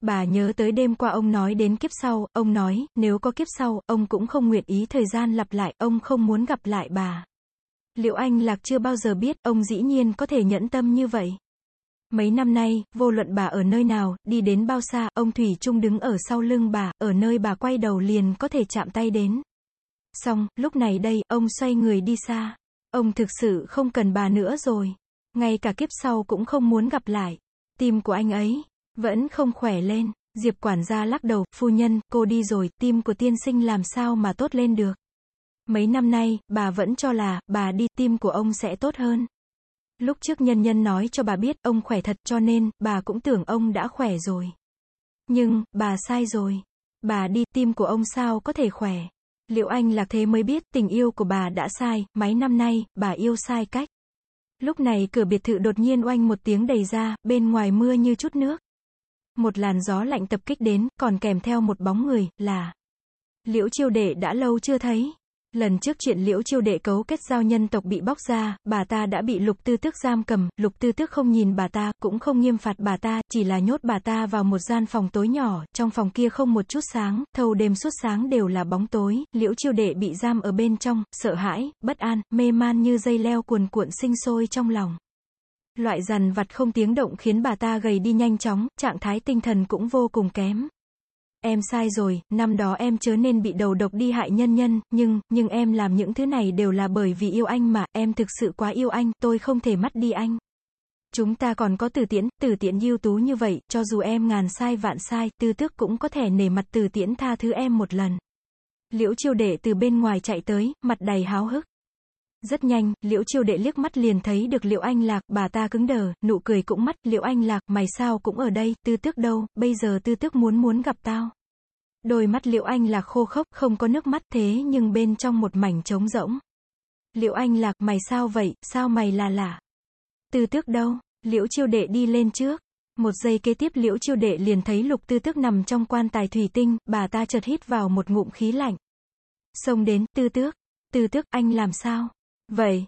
Bà nhớ tới đêm qua ông nói đến kiếp sau, ông nói, nếu có kiếp sau, ông cũng không nguyện ý thời gian lặp lại, ông không muốn gặp lại bà. Liệu anh Lạc chưa bao giờ biết, ông dĩ nhiên có thể nhẫn tâm như vậy. Mấy năm nay, vô luận bà ở nơi nào, đi đến bao xa, ông Thủy Trung đứng ở sau lưng bà, ở nơi bà quay đầu liền có thể chạm tay đến. Xong, lúc này đây, ông xoay người đi xa. Ông thực sự không cần bà nữa rồi. Ngay cả kiếp sau cũng không muốn gặp lại. Tim của anh ấy, vẫn không khỏe lên. Diệp quản gia lắc đầu, phu nhân, cô đi rồi, tim của tiên sinh làm sao mà tốt lên được. Mấy năm nay, bà vẫn cho là, bà đi, tim của ông sẽ tốt hơn. Lúc trước nhân nhân nói cho bà biết, ông khỏe thật cho nên, bà cũng tưởng ông đã khỏe rồi. Nhưng, bà sai rồi. Bà đi, tim của ông sao có thể khỏe. Liệu anh là thế mới biết, tình yêu của bà đã sai, mấy năm nay, bà yêu sai cách. Lúc này cửa biệt thự đột nhiên oanh một tiếng đầy ra, bên ngoài mưa như chút nước. Một làn gió lạnh tập kích đến, còn kèm theo một bóng người, là Liễu chiêu đệ đã lâu chưa thấy. Lần trước chuyện liễu chiêu đệ cấu kết giao nhân tộc bị bóc ra, bà ta đã bị lục tư tước giam cầm, lục tư tước không nhìn bà ta, cũng không nghiêm phạt bà ta, chỉ là nhốt bà ta vào một gian phòng tối nhỏ, trong phòng kia không một chút sáng, thâu đêm suốt sáng đều là bóng tối, liễu chiêu đệ bị giam ở bên trong, sợ hãi, bất an, mê man như dây leo cuồn cuộn sinh sôi trong lòng. Loại dằn vặt không tiếng động khiến bà ta gầy đi nhanh chóng, trạng thái tinh thần cũng vô cùng kém. Em sai rồi, năm đó em chớ nên bị đầu độc đi hại nhân nhân, nhưng, nhưng em làm những thứ này đều là bởi vì yêu anh mà, em thực sự quá yêu anh, tôi không thể mất đi anh. Chúng ta còn có từ tiễn, từ tiễn ưu tú như vậy, cho dù em ngàn sai vạn sai, tư tước cũng có thể nể mặt từ tiễn tha thứ em một lần. Liễu chiêu đệ từ bên ngoài chạy tới, mặt đầy háo hức. Rất nhanh, liễu chiêu đệ liếc mắt liền thấy được liệu anh lạc, bà ta cứng đờ, nụ cười cũng mắt, liệu anh lạc, mày sao cũng ở đây, tư tước đâu, bây giờ tư tước muốn muốn gặp tao. Đôi mắt liệu anh lạc khô khốc, không có nước mắt thế nhưng bên trong một mảnh trống rỗng. Liệu anh lạc, mày sao vậy, sao mày là lạ? Tư tước đâu? Liễu chiêu đệ đi lên trước. Một giây kế tiếp liễu chiêu đệ liền thấy lục tư tước nằm trong quan tài thủy tinh, bà ta chợt hít vào một ngụm khí lạnh. Xông đến, tư tước. Tư tước, anh làm sao? Vậy,